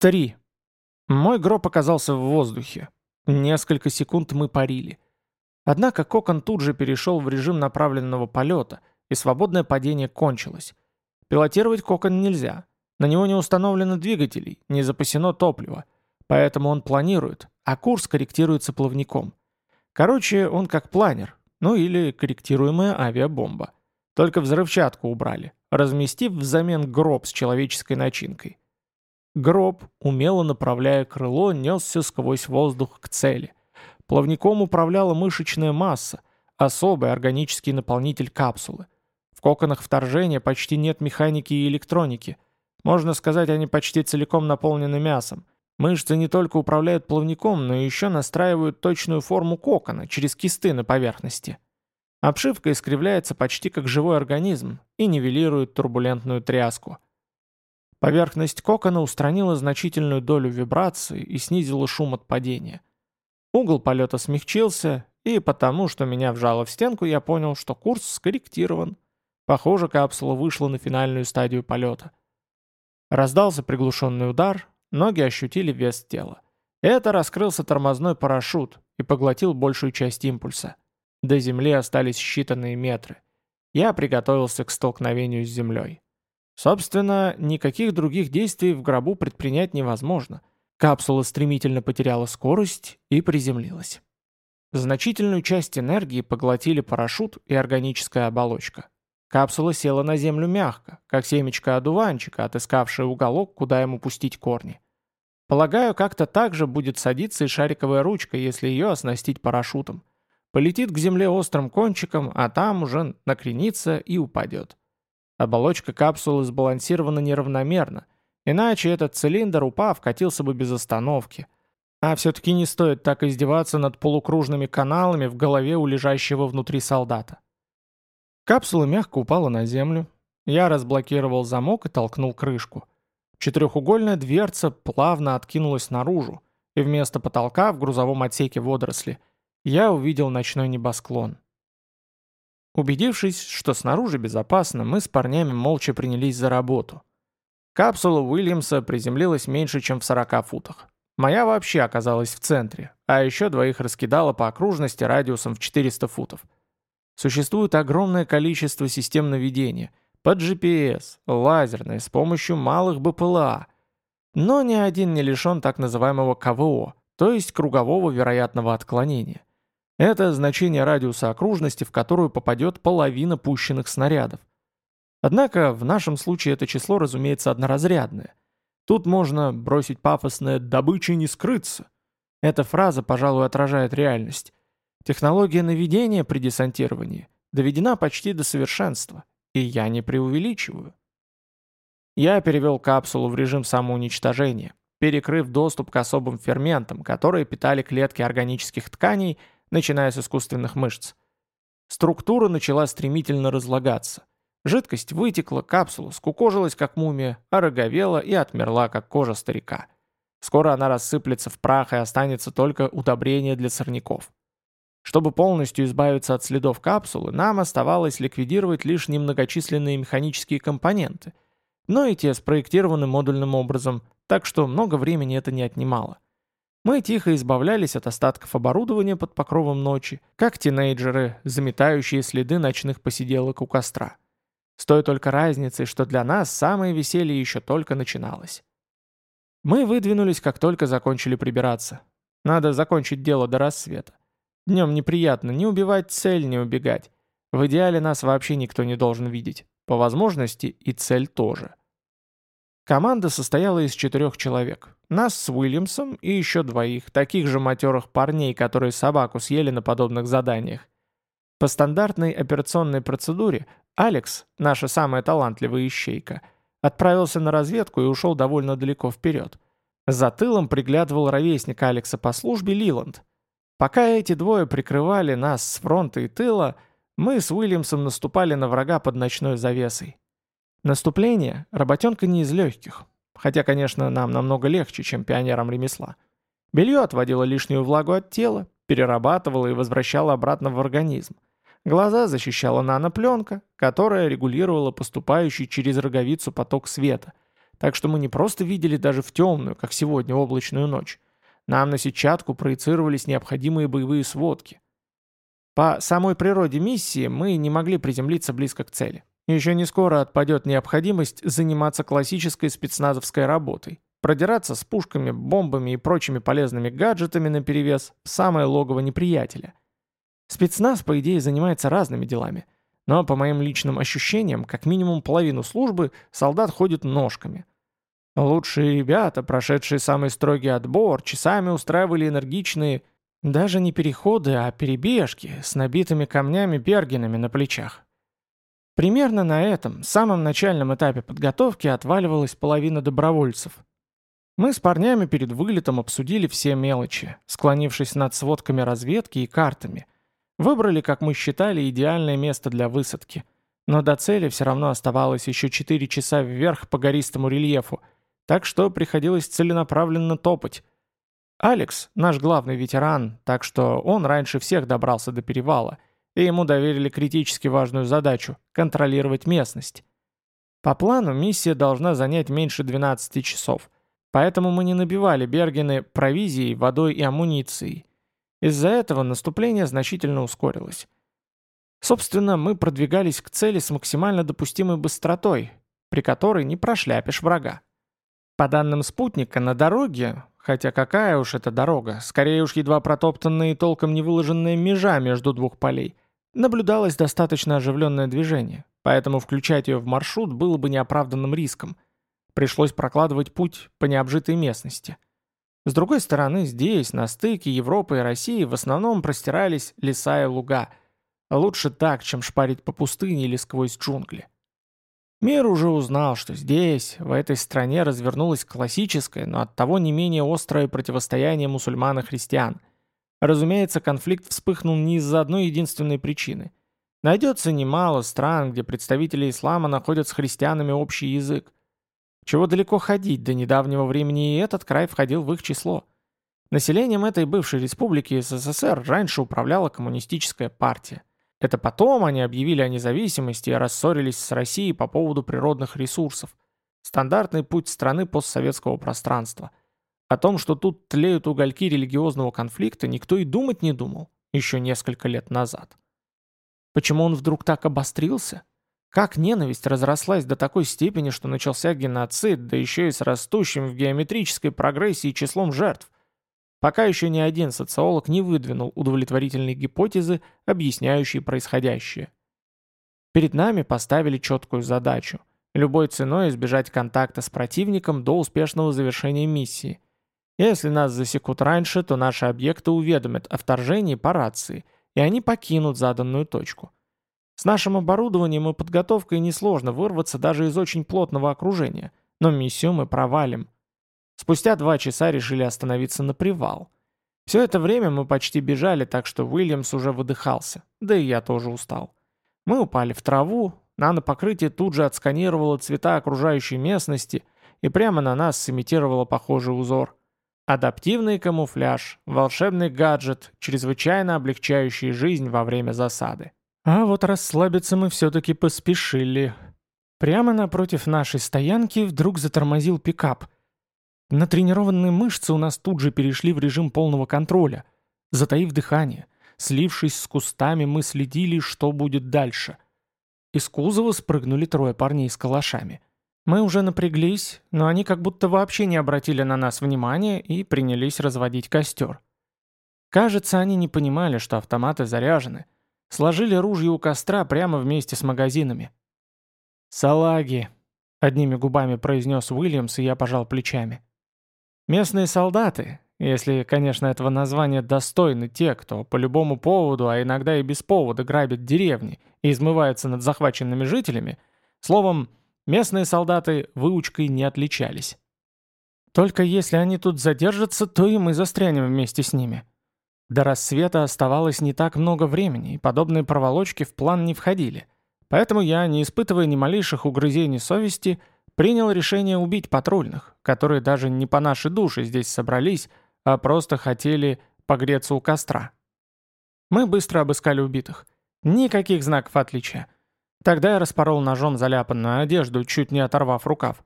Три. Мой гроб оказался в воздухе. Несколько секунд мы парили. Однако кокон тут же перешел в режим направленного полета, и свободное падение кончилось. Пилотировать кокон нельзя. На него не установлено двигателей, не запасено топливо. Поэтому он планирует, а курс корректируется плавником. Короче, он как планер, ну или корректируемая авиабомба. Только взрывчатку убрали, разместив взамен гроб с человеческой начинкой. Гроб, умело направляя крыло, несся сквозь воздух к цели. Плавником управляла мышечная масса, особый органический наполнитель капсулы. В коконах вторжения почти нет механики и электроники. Можно сказать, они почти целиком наполнены мясом. Мышцы не только управляют плавником, но еще настраивают точную форму кокона через кисты на поверхности. Обшивка искривляется почти как живой организм и нивелирует турбулентную тряску – Поверхность кокона устранила значительную долю вибрации и снизила шум от падения. Угол полета смягчился, и потому, что меня вжало в стенку, я понял, что курс скорректирован. Похоже, капсула вышла на финальную стадию полета. Раздался приглушенный удар, ноги ощутили вес тела. Это раскрылся тормозной парашют и поглотил большую часть импульса. До земли остались считанные метры. Я приготовился к столкновению с землей. Собственно, никаких других действий в гробу предпринять невозможно. Капсула стремительно потеряла скорость и приземлилась. Значительную часть энергии поглотили парашют и органическая оболочка. Капсула села на землю мягко, как семечко одуванчика, отыскавшее уголок, куда ему пустить корни. Полагаю, как-то так же будет садиться и шариковая ручка, если ее оснастить парашютом. Полетит к земле острым кончиком, а там уже накренится и упадет. Оболочка капсулы сбалансирована неравномерно, иначе этот цилиндр, упав, катился бы без остановки. А все-таки не стоит так издеваться над полукружными каналами в голове у лежащего внутри солдата. Капсула мягко упала на землю. Я разблокировал замок и толкнул крышку. Четырехугольная дверца плавно откинулась наружу, и вместо потолка в грузовом отсеке водоросли я увидел ночной небосклон. Убедившись, что снаружи безопасно, мы с парнями молча принялись за работу. Капсула Уильямса приземлилась меньше, чем в 40 футах. Моя вообще оказалась в центре, а еще двоих раскидала по окружности радиусом в 400 футов. Существует огромное количество систем наведения, под GPS, лазерные, с помощью малых БПЛА. Но ни один не лишен так называемого КВО, то есть кругового вероятного отклонения. Это значение радиуса окружности, в которую попадет половина пущенных снарядов. Однако в нашем случае это число, разумеется, одноразрядное. Тут можно бросить пафосное «добычей не скрыться». Эта фраза, пожалуй, отражает реальность. Технология наведения при десантировании доведена почти до совершенства, и я не преувеличиваю. Я перевел капсулу в режим самоуничтожения, перекрыв доступ к особым ферментам, которые питали клетки органических тканей начиная с искусственных мышц. Структура начала стремительно разлагаться. Жидкость вытекла, капсула скукожилась, как мумия, ороговела и отмерла, как кожа старика. Скоро она рассыплется в прах и останется только удобрение для сорняков. Чтобы полностью избавиться от следов капсулы, нам оставалось ликвидировать лишь немногочисленные механические компоненты, но и те спроектированы модульным образом, так что много времени это не отнимало. Мы тихо избавлялись от остатков оборудования под покровом ночи, как тинейджеры, заметающие следы ночных посиделок у костра. С той только разницей, что для нас самое веселье еще только начиналось. Мы выдвинулись, как только закончили прибираться. Надо закончить дело до рассвета. Днем неприятно ни убивать цель, ни убегать. В идеале нас вообще никто не должен видеть. По возможности и цель тоже. Команда состояла из четырех человек. Нас с Уильямсом и еще двоих, таких же матерых парней, которые собаку съели на подобных заданиях. По стандартной операционной процедуре Алекс, наша самая талантливая ищейка, отправился на разведку и ушел довольно далеко вперед. За тылом приглядывал ровесник Алекса по службе Лиланд. Пока эти двое прикрывали нас с фронта и тыла, мы с Уильямсом наступали на врага под ночной завесой. Наступление – работенка не из легких. Хотя, конечно, нам намного легче, чем пионерам ремесла. Белье отводило лишнюю влагу от тела, перерабатывало и возвращало обратно в организм. Глаза защищала нанопленка, которая регулировала поступающий через роговицу поток света, так что мы не просто видели даже в темную, как сегодня, облачную ночь. Нам на сетчатку проецировались необходимые боевые сводки. По самой природе миссии мы не могли приземлиться близко к цели. Еще не скоро отпадет необходимость заниматься классической спецназовской работой. Продираться с пушками, бомбами и прочими полезными гаджетами наперевес в самое логово неприятеля. Спецназ, по идее, занимается разными делами. Но, по моим личным ощущениям, как минимум половину службы солдат ходит ножками. Лучшие ребята, прошедшие самый строгий отбор, часами устраивали энергичные, даже не переходы, а перебежки с набитыми камнями бергенами на плечах. Примерно на этом, самом начальном этапе подготовки отваливалась половина добровольцев. Мы с парнями перед вылетом обсудили все мелочи, склонившись над сводками разведки и картами. Выбрали, как мы считали, идеальное место для высадки. Но до цели все равно оставалось еще 4 часа вверх по гористому рельефу, так что приходилось целенаправленно топать. Алекс, наш главный ветеран, так что он раньше всех добрался до перевала – и ему доверили критически важную задачу – контролировать местность. По плану миссия должна занять меньше 12 часов, поэтому мы не набивали Бергены провизией, водой и амуницией. Из-за этого наступление значительно ускорилось. Собственно, мы продвигались к цели с максимально допустимой быстротой, при которой не прошляпишь врага. По данным спутника, на дороге, хотя какая уж эта дорога, скорее уж едва протоптанная и толком не выложенная межа между двух полей, Наблюдалось достаточно оживленное движение, поэтому включать ее в маршрут было бы неоправданным риском. Пришлось прокладывать путь по необжитой местности. С другой стороны, здесь, на стыке Европы и России, в основном простирались леса и луга. Лучше так, чем шпарить по пустыне или сквозь джунгли. Мир уже узнал, что здесь, в этой стране, развернулось классическое, но оттого не менее острое противостояние мусульман и христиан – Разумеется, конфликт вспыхнул не из-за одной единственной причины. Найдется немало стран, где представители ислама находят с христианами общий язык. Чего далеко ходить, до недавнего времени и этот край входил в их число. Населением этой бывшей республики СССР раньше управляла коммунистическая партия. Это потом они объявили о независимости и рассорились с Россией по поводу природных ресурсов. Стандартный путь страны постсоветского пространства – о том, что тут тлеют угольки религиозного конфликта, никто и думать не думал еще несколько лет назад. Почему он вдруг так обострился? Как ненависть разрослась до такой степени, что начался геноцид, да еще и с растущим в геометрической прогрессии числом жертв? Пока еще ни один социолог не выдвинул удовлетворительной гипотезы, объясняющей происходящее. Перед нами поставили четкую задачу – любой ценой избежать контакта с противником до успешного завершения миссии – если нас засекут раньше, то наши объекты уведомят о вторжении по рации, и они покинут заданную точку. С нашим оборудованием и подготовкой несложно вырваться даже из очень плотного окружения, но миссию мы провалим. Спустя два часа решили остановиться на привал. Все это время мы почти бежали, так что Уильямс уже выдыхался, да и я тоже устал. Мы упали в траву, нанопокрытие тут же отсканировало цвета окружающей местности и прямо на нас сымитировало похожий узор. Адаптивный камуфляж, волшебный гаджет, чрезвычайно облегчающий жизнь во время засады. А вот расслабиться мы все-таки поспешили. Прямо напротив нашей стоянки вдруг затормозил пикап. Натренированные мышцы у нас тут же перешли в режим полного контроля. Затаив дыхание, слившись с кустами, мы следили, что будет дальше. Из кузова спрыгнули трое парней с калашами. Мы уже напряглись, но они как будто вообще не обратили на нас внимания и принялись разводить костер. Кажется, они не понимали, что автоматы заряжены. Сложили ружья у костра прямо вместе с магазинами. «Салаги», — одними губами произнес Уильямс, и я пожал плечами. «Местные солдаты, если, конечно, этого названия достойны те, кто по любому поводу, а иногда и без повода грабит деревни и измывается над захваченными жителями, словом, Местные солдаты выучкой не отличались. Только если они тут задержатся, то и мы застрянем вместе с ними. До рассвета оставалось не так много времени, и подобные проволочки в план не входили. Поэтому я, не испытывая ни малейших угрызений совести, принял решение убить патрульных, которые даже не по нашей душе здесь собрались, а просто хотели погреться у костра. Мы быстро обыскали убитых. Никаких знаков отличия. Тогда я распорол ножом заляпанную одежду, чуть не оторвав рукав.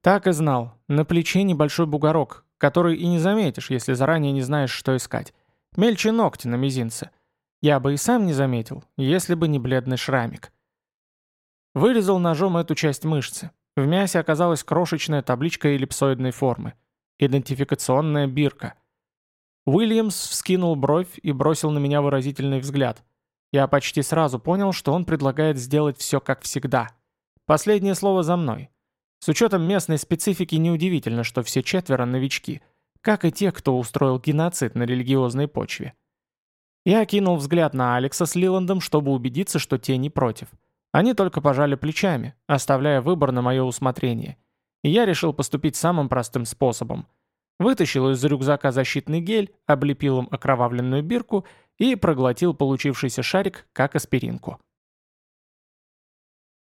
Так и знал. На плече небольшой бугорок, который и не заметишь, если заранее не знаешь, что искать. Мельче ногти на мизинце. Я бы и сам не заметил, если бы не бледный шрамик. Вырезал ножом эту часть мышцы. В мясе оказалась крошечная табличка эллипсоидной формы. Идентификационная бирка. Уильямс вскинул бровь и бросил на меня выразительный взгляд. Я почти сразу понял, что он предлагает сделать все как всегда. Последнее слово за мной. С учетом местной специфики неудивительно, что все четверо новички, как и те, кто устроил геноцид на религиозной почве. Я кинул взгляд на Алекса с Лиландом, чтобы убедиться, что те не против. Они только пожали плечами, оставляя выбор на мое усмотрение. И я решил поступить самым простым способом. Вытащил из рюкзака защитный гель, облепил им окровавленную бирку и проглотил получившийся шарик, как аспиринку.